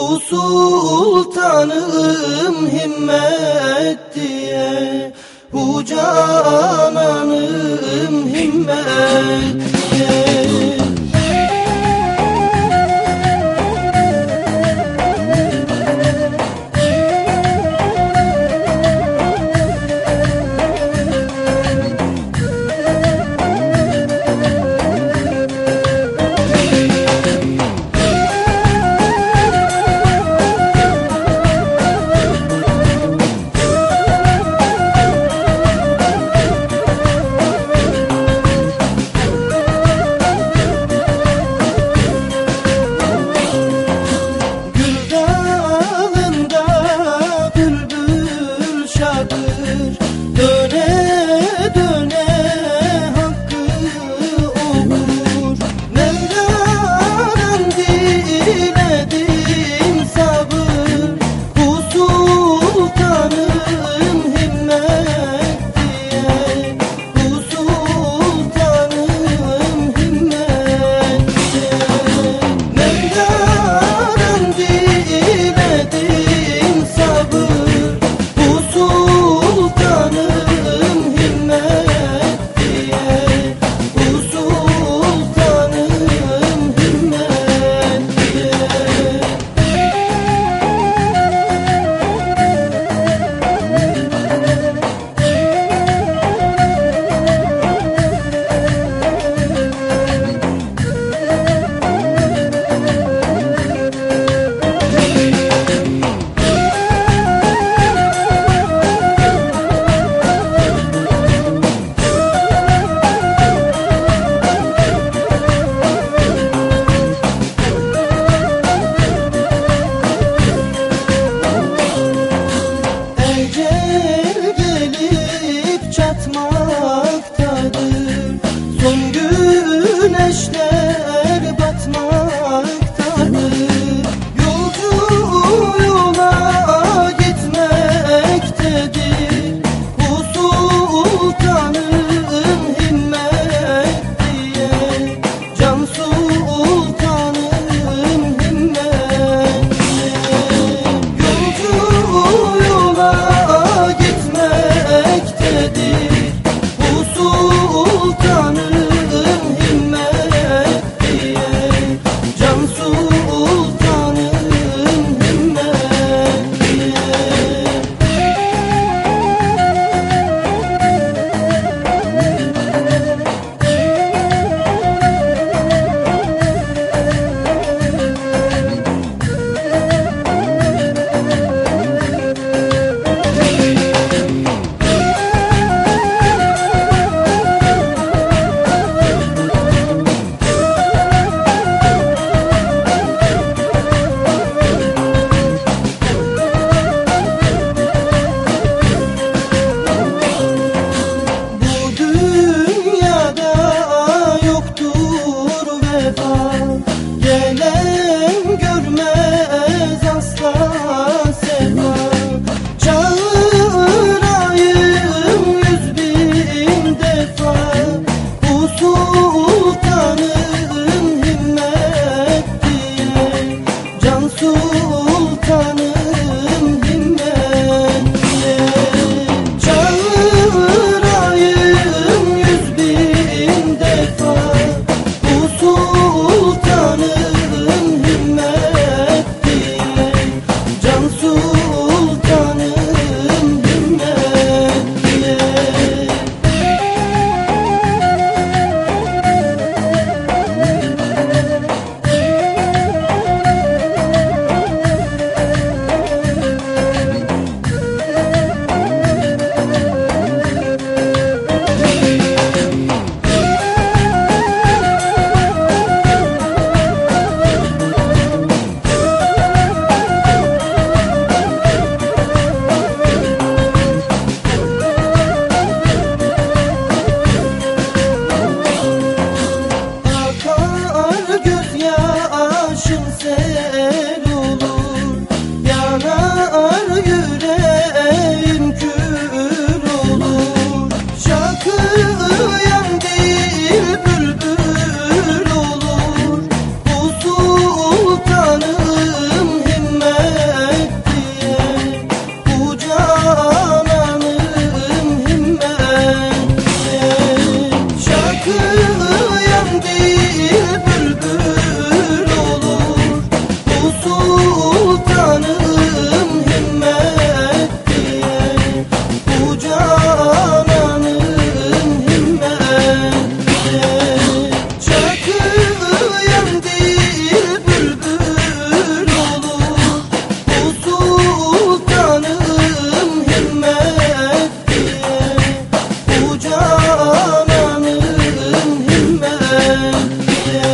Bu sultanım himmet diye Bu cananım himmet diye yeah.